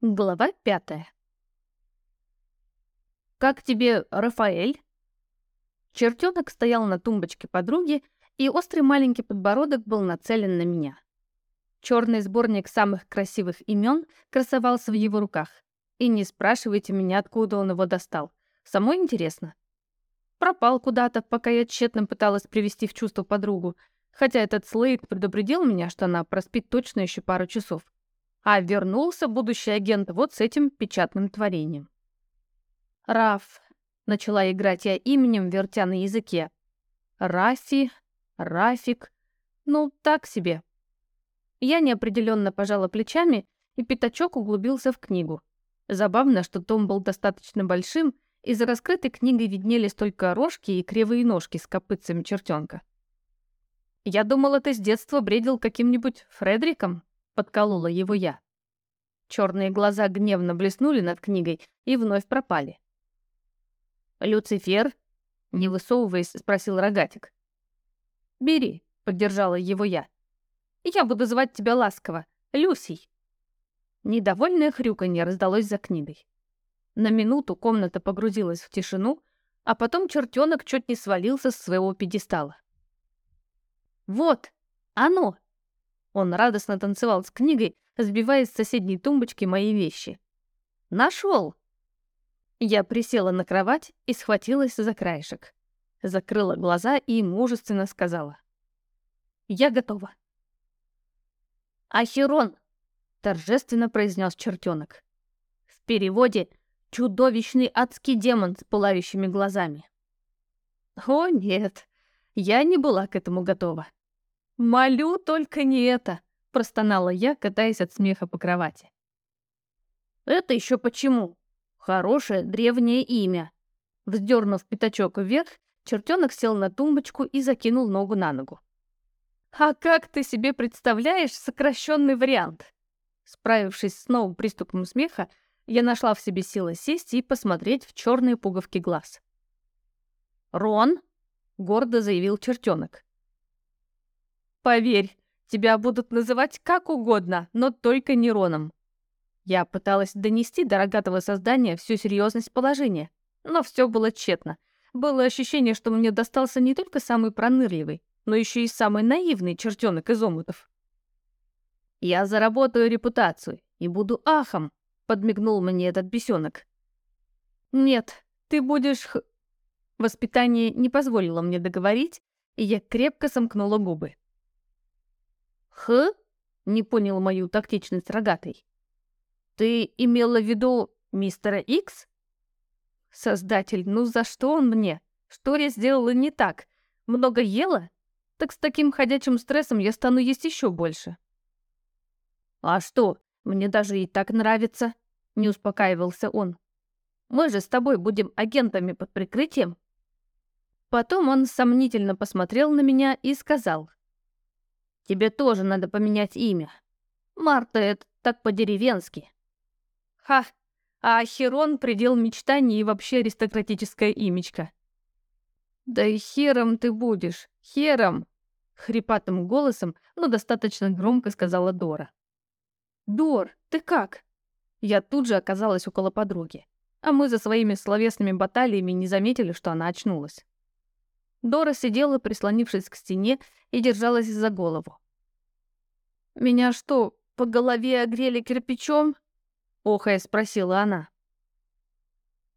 Глава пятая. «Как тебе, Рафаэль?» Чертенок стоял на тумбочке подруги, и острый маленький подбородок был нацелен на меня. Черный сборник самых красивых имен красовался в его руках. И не спрашивайте меня, откуда он его достал. Самой интересно. Пропал куда-то, пока я тщетно пыталась привести в чувство подругу, хотя этот Слейд предупредил меня, что она проспит точно еще пару часов. А вернулся будущий агент вот с этим печатным творением. Раф. Начала играть я именем, вертя на языке. Рафи, Рафик. Ну, так себе. Я неопределенно пожала плечами, и пятачок углубился в книгу. Забавно, что том был достаточно большим, и за раскрытой книгой виднелись только рожки и кривые ножки с копытцами чертенка. «Я думала, ты с детства бредил каким-нибудь Фредриком?» Подколола его я. Черные глаза гневно блеснули над книгой и вновь пропали. «Люцифер?» — не высовываясь, спросил Рогатик. «Бери», — поддержала его я. «Я буду звать тебя ласково. Люсей». Недовольное хрюканье раздалось за книгой. На минуту комната погрузилась в тишину, а потом чертенок чуть не свалился с своего пьедестала. «Вот, оно!» Он радостно танцевал с книгой, сбивая с соседней тумбочки мои вещи. «Нашел!» Я присела на кровать и схватилась за краешек. Закрыла глаза и мужественно сказала. «Я готова». «Ахерон!» — торжественно произнес чертенок. В переводе «чудовищный адский демон с пылающими глазами». О, нет, я не была к этому готова. «Молю только не это!» — простонала я, катаясь от смеха по кровати. «Это еще почему? Хорошее древнее имя!» Вздернув пятачок вверх, чертенок сел на тумбочку и закинул ногу на ногу. «А как ты себе представляешь сокращенный вариант?» Справившись с новым приступом смеха, я нашла в себе силы сесть и посмотреть в черные пуговки глаз. «Рон!» — гордо заявил чертенок. Поверь, тебя будут называть как угодно, но только не Роном. Я пыталась донести до рогатого создания всю серьезность положения, но все было тщетно. Было ощущение, что мне достался не только самый пронырливый, но еще и самый наивный чертенок из омутов. «Я заработаю репутацию и буду ахом», — подмигнул мне этот бесенок. «Нет, ты будешь...» х...» Воспитание не позволило мне договорить, и я крепко сомкнула губы. «Х?» — не понял мою тактичность рогатый. «Ты имела в виду мистера Икс?» «Создатель, ну за что он мне? Что я сделала не так? Много ела? Так с таким ходячим стрессом я стану есть еще больше». «А что, мне даже и так нравится», — не успокаивался он. «Мы же с тобой будем агентами под прикрытием». Потом он сомнительно посмотрел на меня и сказал. Тебе тоже надо поменять имя. Марта — это так по-деревенски. Ха, а Херон — предел мечтаний и вообще аристократическое имечко. Да и хером ты будешь, хером! Хрипатым голосом, но достаточно громко сказала Дора. «Дор, ты как?» Я тут же оказалась около подруги, а мы за своими словесными баталиями не заметили, что она очнулась. Дора сидела, прислонившись к стене, и держалась за голову. «Меня что, по голове огрели кирпичом?» — охая спросила она.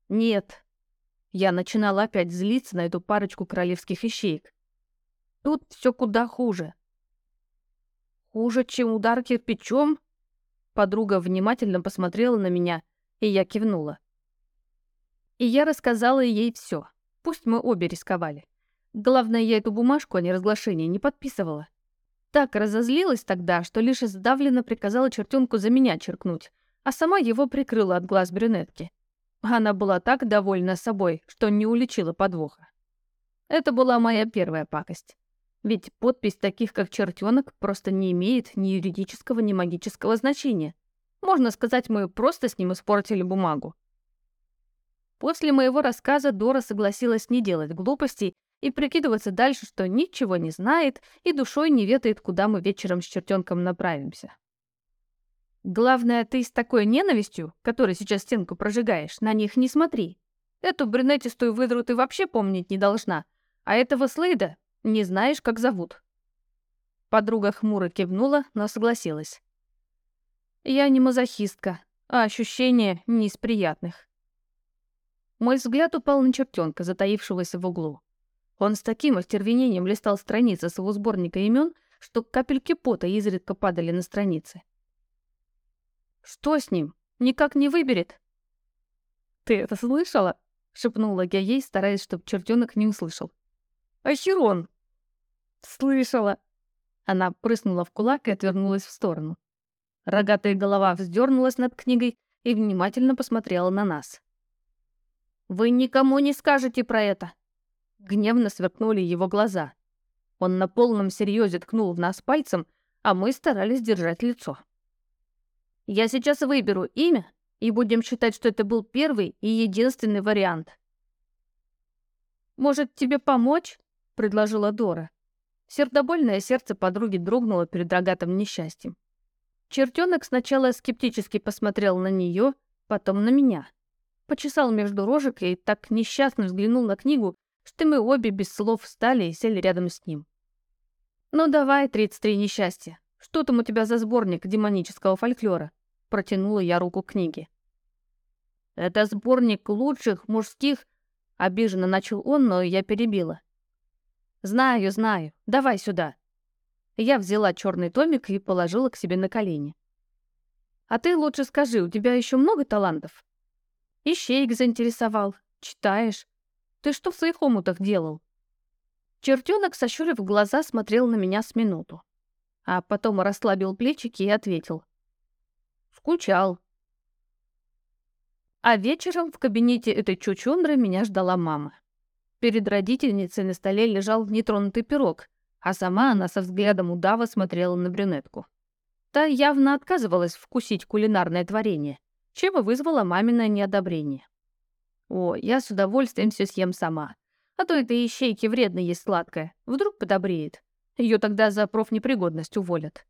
«Нет». Я начинала опять злиться на эту парочку королевских ищеек. Тут все куда хуже. «Хуже, чем удар кирпичом?» Подруга внимательно посмотрела на меня, и я кивнула. И я рассказала ей все. Пусть мы обе рисковали. Главное, я эту бумажку о неразглашении не подписывала. Так разозлилась тогда, что лишь сдавленно приказала чертенку за меня черкнуть, а сама его прикрыла от глаз брюнетки. Она была так довольна собой, что не уличила подвоха. Это была моя первая пакость. Ведь подпись таких, как чертенок, просто не имеет ни юридического, ни магического значения. Можно сказать, мы просто с ним испортили бумагу. После моего рассказа Дора согласилась не делать глупостей и прикидываться дальше, что ничего не знает и душой не ведает, куда мы вечером с чертенком направимся. Главное, ты с такой ненавистью, которой сейчас стенку прожигаешь, на них не смотри. Эту брюнетистую выдру ты вообще помнить не должна, а этого Слейда не знаешь, как зовут». Подруга хмуро кивнула, но согласилась. «Я не мазохистка, а ощущения не из приятных». Мой взгляд упал на чертенка, затаившегося в углу. Он с таким остервенением листал страницы своего сборника имен, что капельки пота изредка падали на страницы. «Что с ним? Никак не выберет?» «Ты это слышала?» — шепнула я ей, стараясь, чтобы чертенок не услышал. «Ахерон!» «Слышала!» Она прыснула в кулак и отвернулась в сторону. Рогатая голова вздернулась над книгой и внимательно посмотрела на нас. «Вы никому не скажете про это!» Гневно сверкнули его глаза. Он на полном серьезе ткнул в нас пальцем, а мы старались держать лицо. «Я сейчас выберу имя, и будем считать, что это был первый и единственный вариант». «Может, тебе помочь?» — предложила Дора. Сердобольное сердце подруги дрогнуло перед рогатым несчастьем. Чертенок сначала скептически посмотрел на нее, потом на меня — почесал между рожек и так несчастно взглянул на книгу, что мы обе без слов встали и сели рядом с ним. «Ну давай, 33 несчастья. Что там у тебя за сборник демонического фольклора?» Протянула я руку к книге. «Это сборник лучших мужских...» Обиженно начал он, но я перебила. «Знаю, знаю. Давай сюда». Я взяла черный томик и положила к себе на колени. «А ты лучше скажи, у тебя еще много талантов?» Ищейк заинтересовал. Читаешь. Ты что в своих омутах делал? Чертенок, сощурив глаза, смотрел на меня с минуту. А потом расслабил плечики и ответил. Скучал. А вечером в кабинете этой чучундры меня ждала мама. Перед родительницей на столе лежал нетронутый пирог, а сама она со взглядом удава смотрела на брюнетку. Та явно отказывалась вкусить кулинарное творение — чем и вызвало маминое неодобрение. О, я с удовольствием все съем сама. А то этой ищейки вредно есть сладкое. Вдруг подобреет. Ее тогда за профнепригодность уволят.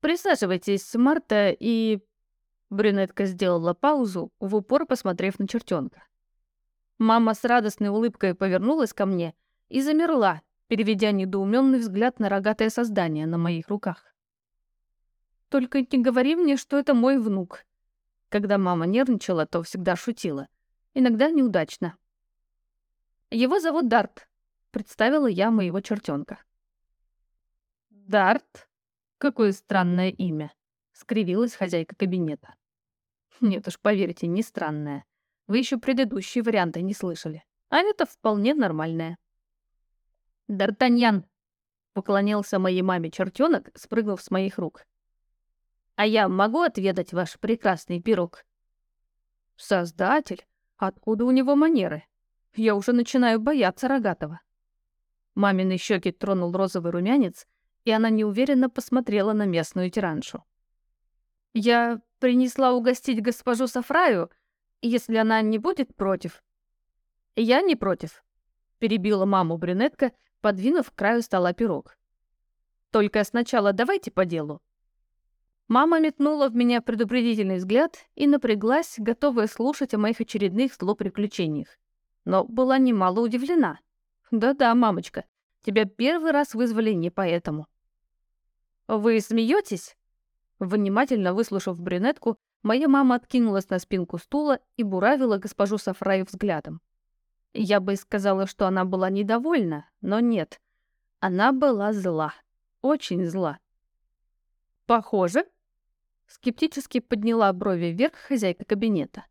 Присаживайтесь, Марта, и... Брюнетка сделала паузу, в упор посмотрев на чертенка. Мама с радостной улыбкой повернулась ко мне и замерла, переведя недоуменный взгляд на рогатое создание на моих руках. «Только не говори мне, что это мой внук», когда мама нервничала, то всегда шутила. Иногда неудачно. «Его зовут Дарт», — представила я моего чертенка. «Дарт? Какое странное имя», — скривилась хозяйка кабинета. «Нет уж, поверьте, не странное. Вы еще предыдущие варианты не слышали. А это вполне нормальное». «Д'Артаньян», — поклонился моей маме чертенок, спрыгнув с моих рук. А я могу отведать ваш прекрасный пирог? Создатель? Откуда у него манеры? Я уже начинаю бояться рогатого. Мамины щеки тронул розовый румянец, и она неуверенно посмотрела на местную тираншу. «Я принесла угостить госпожу Сафраю, если она не будет против». «Я не против», — перебила маму брюнетка, подвинув к краю стола пирог. «Только сначала давайте по делу. Мама метнула в меня предупредительный взгляд и напряглась, готовая слушать о моих очередных злоприключениях. Но была немало удивлена. «Да-да, мамочка, тебя первый раз вызвали не поэтому». «Вы смеетесь?» Внимательно выслушав брюнетку, моя мама откинулась на спинку стула и буравила госпожу Сафраю взглядом. Я бы сказала, что она была недовольна, но нет. Она была зла. Очень зла. «Похоже», Скептически подняла брови вверх хозяйка кабинета.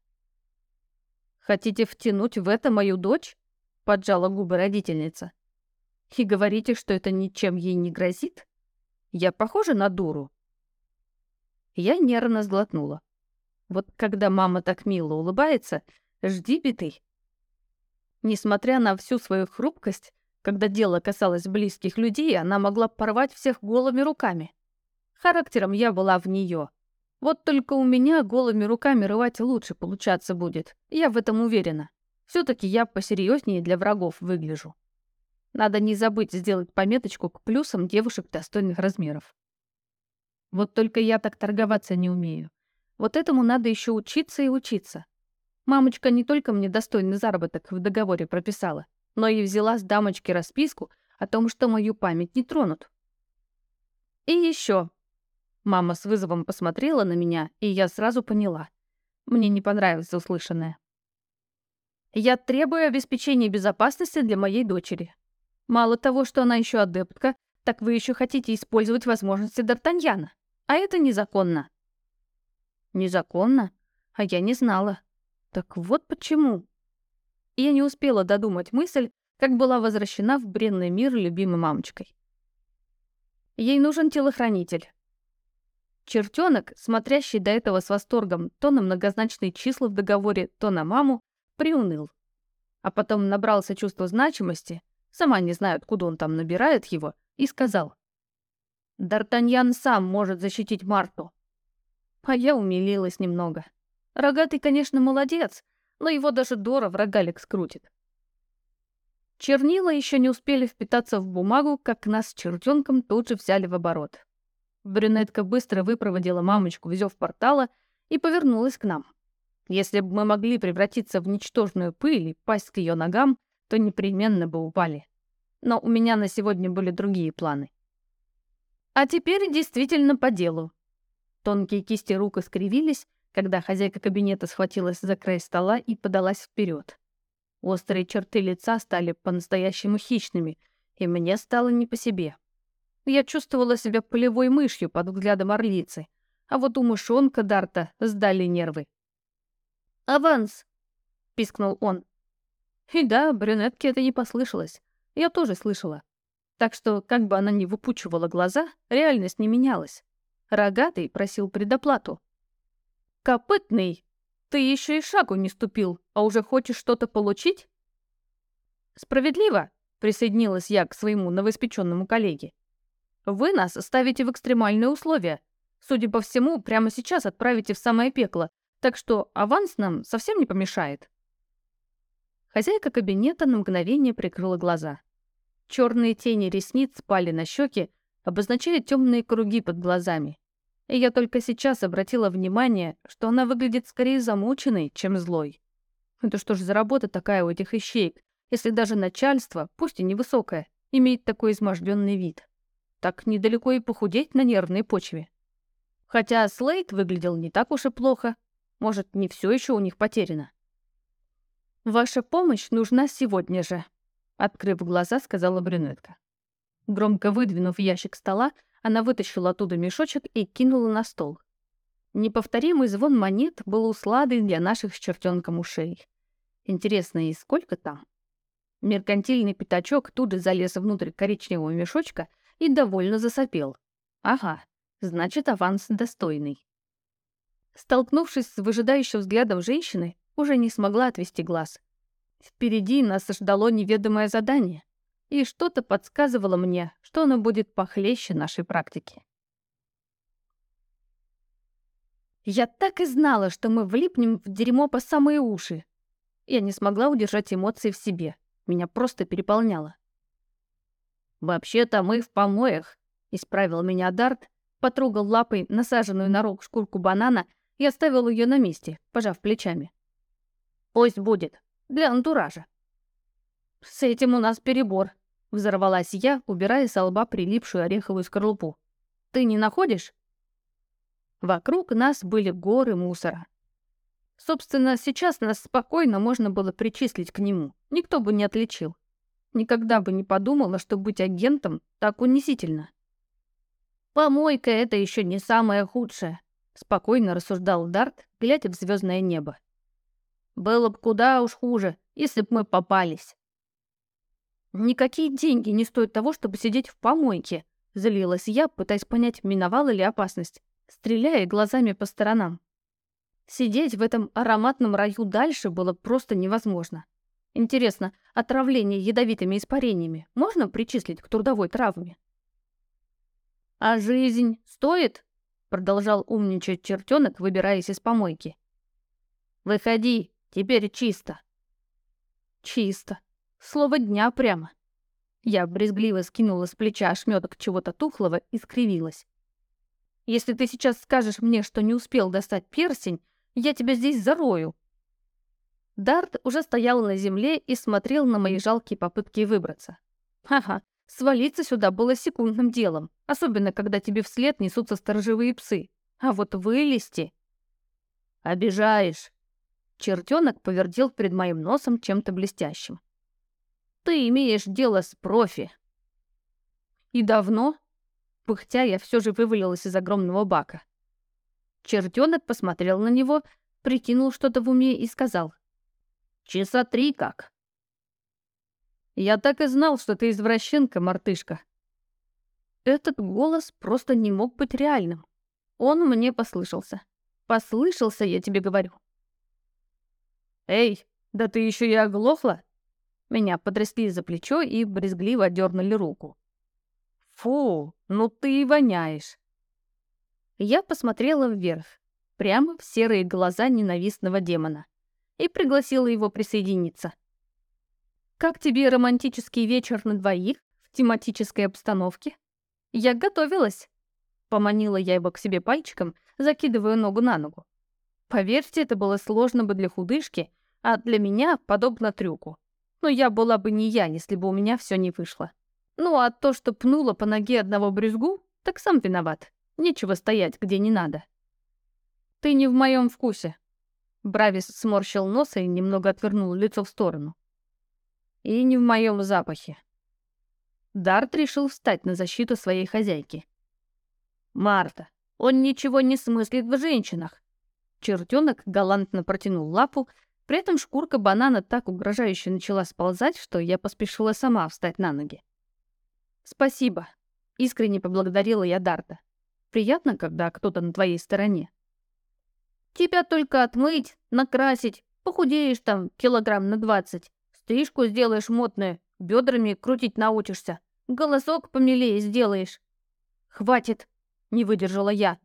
«Хотите втянуть в это мою дочь?» — поджала губы родительница. «И говорите, что это ничем ей не грозит? Я похожа на дуру?» Я нервно сглотнула. Вот когда мама так мило улыбается, жди биты. Несмотря на всю свою хрупкость, когда дело касалось близких людей, она могла порвать всех голыми руками. Характером я была в нее, вот только у меня голыми руками рвать лучше получаться будет. Я в этом уверена. все таки я посерьезнее для врагов выгляжу. Надо не забыть сделать пометочку к плюсам девушек достойных размеров. Вот только я так торговаться не умею. Вот этому надо еще учиться и учиться. Мамочка не только мне достойный заработок в договоре прописала, но и взяла с дамочки расписку о том, что мою память не тронут. И еще. Мама с вызовом посмотрела на меня, и я сразу поняла. Мне не понравилось услышанное. Я требую обеспечения безопасности для моей дочери. Мало того, что она еще адептка, так вы еще хотите использовать возможности Д'Артаньяна. А это незаконно. Незаконно? А я не знала. Так вот почему. Я не успела додумать мысль, как была возвращена в бренный мир любимой мамочкой. Ей нужен телохранитель. Чертенок, смотрящий до этого с восторгом то на многозначные числа в договоре, то на маму, приуныл. А потом набрался чувства значимости, сама не знаю, откуда он там набирает его, и сказал. «Д'Артаньян сам может защитить Марту». А я умилилась немного. Рогатый, конечно, молодец, но его даже Дора в рогалик скрутит. Чернила еще не успели впитаться в бумагу, как нас с чертенком тут же взяли в оборот. Брюнетка быстро выпроводила мамочку, взяв портала, и повернулась к нам. Если бы мы могли превратиться в ничтожную пыль и пасть к ее ногам, то непременно бы упали. Но у меня на сегодня были другие планы. А теперь действительно по делу. Тонкие кисти рук искривились, когда хозяйка кабинета схватилась за край стола и подалась вперед. Острые черты лица стали по-настоящему хищными, и мне стало не по себе. Я чувствовала себя полевой мышью под взглядом орлицы, а вот у мышонка Дарта сдали нервы. «Аванс!» — пискнул он. И да, брюнетке это не послышалось. Я тоже слышала. Так что, как бы она ни выпучивала глаза, реальность не менялась. Рогатый просил предоплату. «Копытный, ты еще и шагу не ступил, а уже хочешь что-то получить?» «Справедливо», — присоединилась я к своему новоиспеченному коллеге. Вы нас ставите в экстремальные условия. Судя по всему, прямо сейчас отправите в самое пекло, так что аванс нам совсем не помешает. Хозяйка кабинета на мгновение прикрыла глаза. Черные тени ресниц спали на щеки, обозначая темные круги под глазами. И я только сейчас обратила внимание, что она выглядит скорее замученной, чем злой. Это что ж за работа такая у этих ищеек, если даже начальство, пусть и невысокое, имеет такой изможденный вид? Так недалеко и похудеть на нервной почве. Хотя Слейд выглядел не так уж и плохо. Может, не все еще у них потеряно. «Ваша помощь нужна сегодня же», — открыв глаза, сказала брюнетка. Громко выдвинув ящик стола, она вытащила оттуда мешочек и кинула на стол. Неповторимый звон монет был усладой для наших с чертенком ушей. Интересно, и сколько там? Меркантильный пятачок тут же залез внутрь коричневого мешочка и довольно засопел. Ага, значит, аванс достойный. Столкнувшись с выжидающим взглядом женщины, уже не смогла отвести глаз. Впереди нас ждало неведомое задание, и что-то подсказывало мне, что оно будет похлеще нашей практики. Я так и знала, что мы влипнем в дерьмо по самые уши. Я не смогла удержать эмоции в себе. Меня просто переполняло. «Вообще-то мы в помоях», — исправил меня Дарт, потрогал лапой насаженную на рог шкурку банана и оставил ее на месте, пожав плечами. «Пусть будет. Для антуража». «С этим у нас перебор», — взорвалась я, убирая со лба прилипшую ореховую скорлупу. «Ты не находишь?» Вокруг нас были горы мусора. Собственно, сейчас нас спокойно можно было причислить к нему. Никто бы не отличил. Никогда бы не подумала, что быть агентом так унизительно. «Помойка — это еще не самое худшее», — спокойно рассуждал Дарт, глядя в звездное небо. «Было бы куда уж хуже, если бы мы попались». «Никакие деньги не стоят того, чтобы сидеть в помойке», — залилась я, пытаясь понять, миновала ли опасность, стреляя глазами по сторонам. Сидеть в этом ароматном раю дальше было просто невозможно. Интересно, отравление ядовитыми испарениями можно причислить к трудовой травме? «А жизнь стоит?» — продолжал умничать чертенок, выбираясь из помойки. «Выходи, теперь чисто». «Чисто. Слово дня прямо». Я брезгливо скинула с плеча ошметок чего-то тухлого и скривилась. Если ты сейчас скажешь мне, что не успел достать перстень, я тебя здесь зарою». Дарт уже стоял на земле и смотрел на мои жалкие попытки выбраться. Ха-ха, свалиться сюда было секундным делом, особенно когда тебе вслед несутся сторожевые псы. А вот вылезти... «Обижаешь!» Чертенок повертел перед моим носом чем-то блестящим. «Ты имеешь дело с профи!» «И давно?» Пыхтя я все же вывалилась из огромного бака. Чертенок посмотрел на него, прикинул что-то в уме и сказал. «Часа три как». «Я так и знал, что ты извращенка, мартышка». Этот голос просто не мог быть реальным. Он мне послышался. Послышался, я тебе говорю. «Эй, да ты еще и оглохла?» Меня потрясли за плечо и брезгливо дернули руку. «Фу, ну ты и воняешь!» Я посмотрела вверх, прямо в серые глаза ненавистного демона, и пригласила его присоединиться. «Как тебе романтический вечер на двоих в тематической обстановке?» «Я готовилась!» Поманила я его к себе пальчиком, закидывая ногу на ногу. Поверьте, это было сложно бы для худышки, а для меня подобно трюку. Но я была бы не я, если бы у меня все не вышло. Ну а то, что пнула по ноге одного брюзгу, так сам виноват. Нечего стоять, где не надо. Ты не в моем вкусе. Бравис сморщил нос и немного отвернул лицо в сторону. И не в моем запахе. Дарт решил встать на защиту своей хозяйки. Марта, он ничего не смыслит в женщинах. Чертенок галантно протянул лапу, при этом шкурка банана так угрожающе начала сползать, что я поспешила сама встать на ноги. «Спасибо», — искренне поблагодарила я Дарта. «Приятно, когда кто-то на твоей стороне». «Тебя только отмыть, накрасить, похудеешь там килограмм на двадцать, стрижку сделаешь модную, бедрами крутить научишься, голосок помилее сделаешь». «Хватит», — не выдержала я.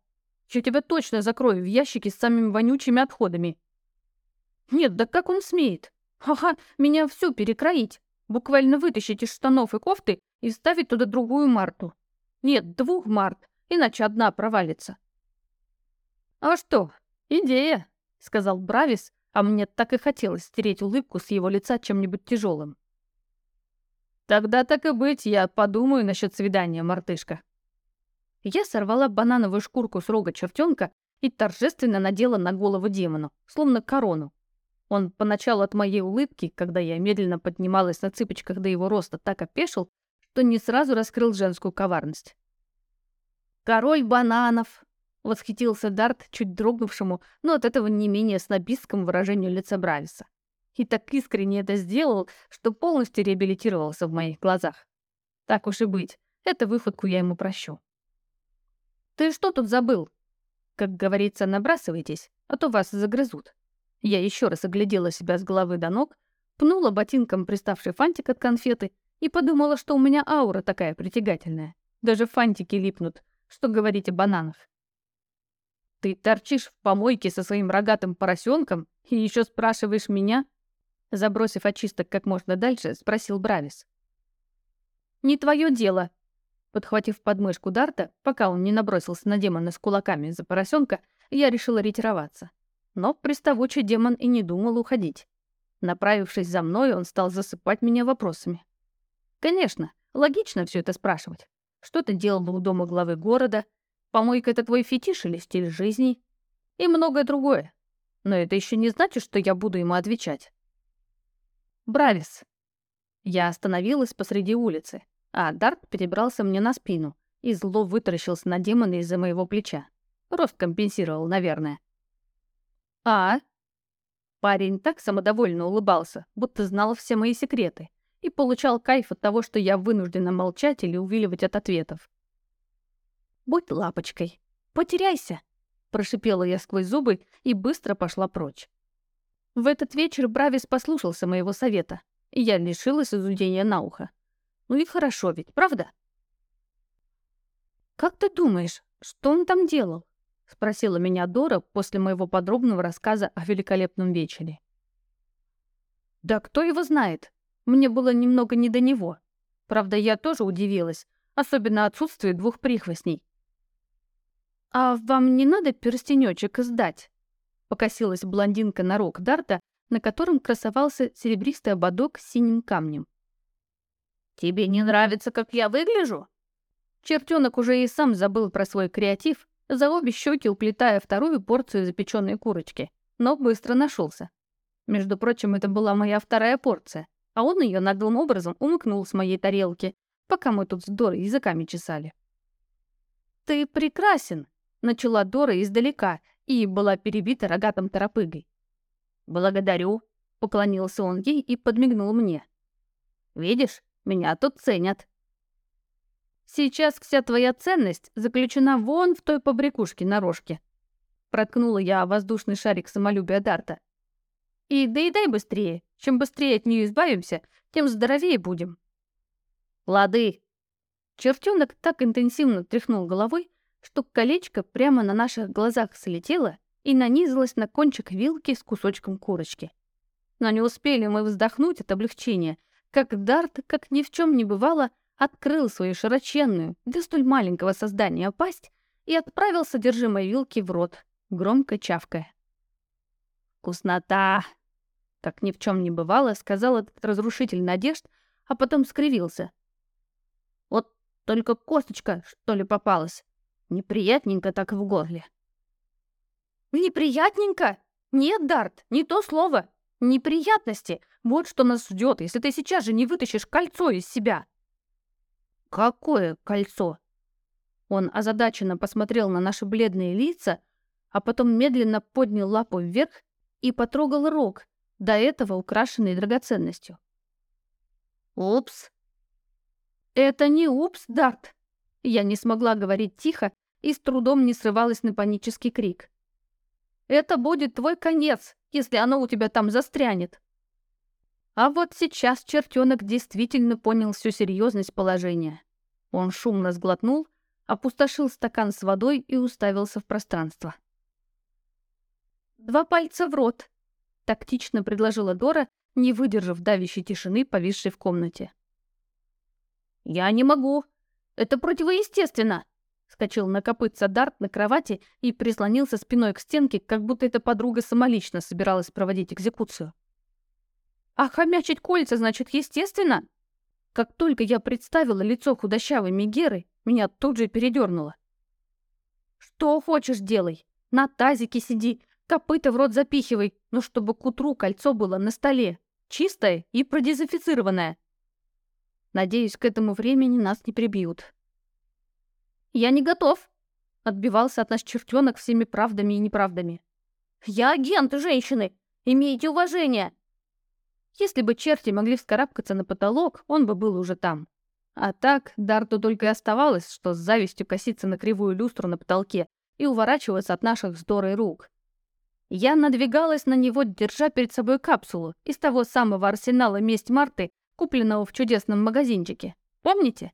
«Я тебя точно закрою в ящике с самыми вонючими отходами». «Нет, да как он смеет? Ага, меня всю перекроить, буквально вытащить из штанов и кофты и вставить туда другую Марту. Нет, двух Март, иначе одна провалится. «А что, идея», — сказал Бравис, а мне так и хотелось стереть улыбку с его лица чем-нибудь тяжелым. «Тогда так и быть, я подумаю насчет свидания, мартышка». Я сорвала банановую шкурку с рога чертенка и торжественно надела на голову демону, словно корону. Он поначалу от моей улыбки, когда я медленно поднималась на цыпочках до его роста, так опешил, то не сразу раскрыл женскую коварность. «Король бананов!» — восхитился Дарт чуть дрогнувшему, но от этого не менее снобистскому выражению лица Брависа. И так искренне это сделал, что полностью реабилитировался в моих глазах. Так уж и быть, эту выходку я ему прощу. «Ты что тут забыл?» Как говорится, набрасывайтесь, а то вас загрызут. Я еще раз оглядела себя с головы до ног, пнула ботинком приставший фантик от конфеты и подумала, что у меня аура такая притягательная. Даже фантики липнут, что говорить о бананах. Ты торчишь в помойке со своим рогатым поросенком и еще спрашиваешь меня? Забросив очисток как можно дальше, спросил Бравис. «Не твое дело!» Подхватив подмышку Дарта, пока он не набросился на демона с кулаками за поросенка, я решила ретироваться. Но приставучий демон и не думал уходить. Направившись за мной, он стал засыпать меня вопросами. Конечно, логично все это спрашивать. Что ты делал у дома главы города? Помойка — это твой фетиш или стиль жизни? И многое другое. Но это еще не значит, что я буду ему отвечать. Бравис. Я остановилась посреди улицы, а Дарт перебрался мне на спину и зло вытаращился на демона из-за моего плеча. Рост компенсировал, наверное. «А?» Парень так самодовольно улыбался, будто знал все мои секреты — и получал кайф от того, что я вынуждена молчать или увиливать от ответов. «Будь лапочкой, потеряйся!» — прошипела я сквозь зубы и быстро пошла прочь. В этот вечер Бравис послушался моего совета, и я лишилась изудения на ухо. Ну и хорошо ведь, правда? «Как ты думаешь, что он там делал?» — спросила меня Дора после моего подробного рассказа о великолепном вечере. «Да кто его знает?» Мне было немного не до него. Правда, я тоже удивилась, особенно отсутствию двух прихвостней. «А вам не надо перстенёчек сдать?» Покосилась блондинка на рог Дарта, на котором красовался серебристый ободок с синим камнем. «Тебе не нравится, как я выгляжу?» Чертенок уже и сам забыл про свой креатив, за обе щеки уплетая вторую порцию запеченной курочки, но быстро нашелся. Между прочим, это была моя вторая порция, а он ее наглым образом умыкнул с моей тарелки, пока мы тут с Дорой языками чесали. «Ты прекрасен!» — начала Дора издалека и была перебита рогатым торопыгой. «Благодарю», — поклонился он ей и подмигнул мне. «Видишь, меня тут ценят». «Сейчас вся твоя ценность заключена вон в той побрякушке на рожке». Проткнула я воздушный шарик самолюбия Дарта. «И доедай быстрее. Чем быстрее от нее избавимся, тем здоровее будем». «Лады». Чертенок так интенсивно тряхнул головой, что колечко прямо на наших глазах слетело и нанизалось на кончик вилки с кусочком курочки. Но не успели мы вздохнуть от облегчения, как Дарт, как ни в чем не бывало, открыл свою широченную, для столь маленького создания пасть и отправил содержимое вилки в рот, громко чавкая. «Вкуснота!» Как ни в чем не бывало, сказал этот разрушитель надежд, а потом скривился. «Вот только косточка, что ли, попалась. Неприятненько так в горле». «Неприятненько? Нет, Дарт, не то слово. Неприятности. Вот что нас ждет, если ты сейчас же не вытащишь кольцо из себя». «Какое кольцо?» Он озадаченно посмотрел на наши бледные лица, а потом медленно поднял лапу вверх и потрогал рог, до этого украшенный драгоценностью. «Упс!» «Это не упс, Дарт!» Я не смогла говорить тихо и с трудом не срывалась на панический крик. «Это будет твой конец, если оно у тебя там застрянет!» А вот сейчас чертенок действительно понял всю серьезность положения. Он шумно сглотнул, опустошил стакан с водой и уставился в пространство. «Два пальца в рот», — тактично предложила Дора, не выдержав давящей тишины, повисшей в комнате. «Я не могу. Это противоестественно!» Скочил на копытца Дарт на кровати и прислонился спиной к стенке, как будто эта подруга самолично собиралась проводить экзекуцию. А хомячить кольца, значит, естественно? Как только я представила лицо худощавой Мегеры, меня тут же передернуло. Что хочешь, делай. На тазике сиди, копыта в рот запихивай, но чтобы к утру кольцо было на столе, чистое и продезинфицированное. Надеюсь, к этому времени нас не прибьют. «Я не готов», — отбивался от нас чертенок всеми правдами и неправдами. «Я агент, женщины! Имейте уважение!» Если бы черти могли вскарабкаться на потолок, он бы был уже там. А так, Дарту только и оставалось, что с завистью коситься на кривую люстру на потолке и уворачиваться от наших с рук. Я надвигалась на него, держа перед собой капсулу из того самого арсенала «Месть Марты», купленного в чудесном магазинчике. Помните?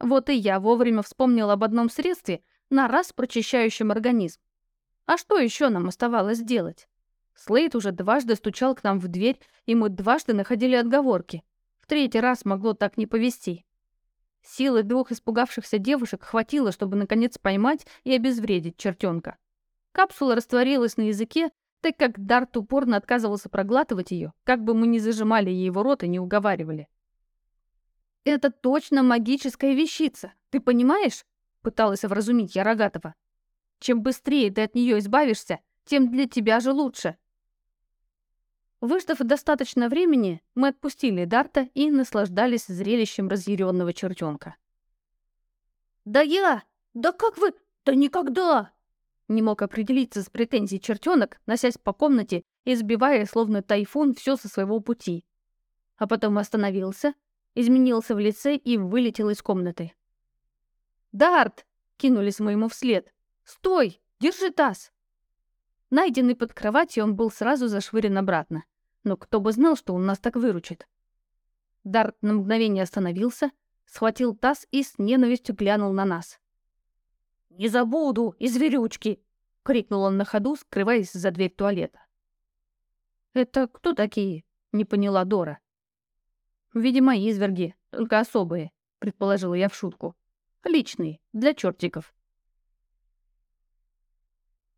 Вот и я вовремя вспомнила об одном средстве, на раз прочищающем организм. А что еще нам оставалось делать? Слейд уже дважды стучал к нам в дверь, и мы дважды находили отговорки. В третий раз могло так не повести. Силы двух испугавшихся девушек хватило, чтобы наконец поймать и обезвредить чертенка. Капсула растворилась на языке, так как Дарт упорно отказывался проглатывать ее, как бы мы ни зажимали ей его рот и не уговаривали. «Это точно магическая вещица, ты понимаешь?» Пыталась вразумить я Рогатова. «Чем быстрее ты от нее избавишься, тем для тебя же лучше». Выждав достаточно времени, мы отпустили Дарта и наслаждались зрелищем разъяренного чертенка. «Да я! Да как вы? Да никогда!» Не мог определиться с претензией чертенок, носясь по комнате и сбивая, словно тайфун, все со своего пути. А потом остановился, изменился в лице и вылетел из комнаты. «Дарт!» — кинулись мы ему вслед. «Стой! Держи таз!» Найденный под кроватью, он был сразу зашвырен обратно. Но кто бы знал, что он нас так выручит. Дарт на мгновение остановился, схватил таз и с ненавистью глянул на нас. «Не забуду, и зверючки!» — крикнул он на ходу, скрываясь за дверь туалета. «Это кто такие?» — не поняла Дора. «Видимо, изверги, только особые», — предположила я в шутку. «Личные, для чертиков».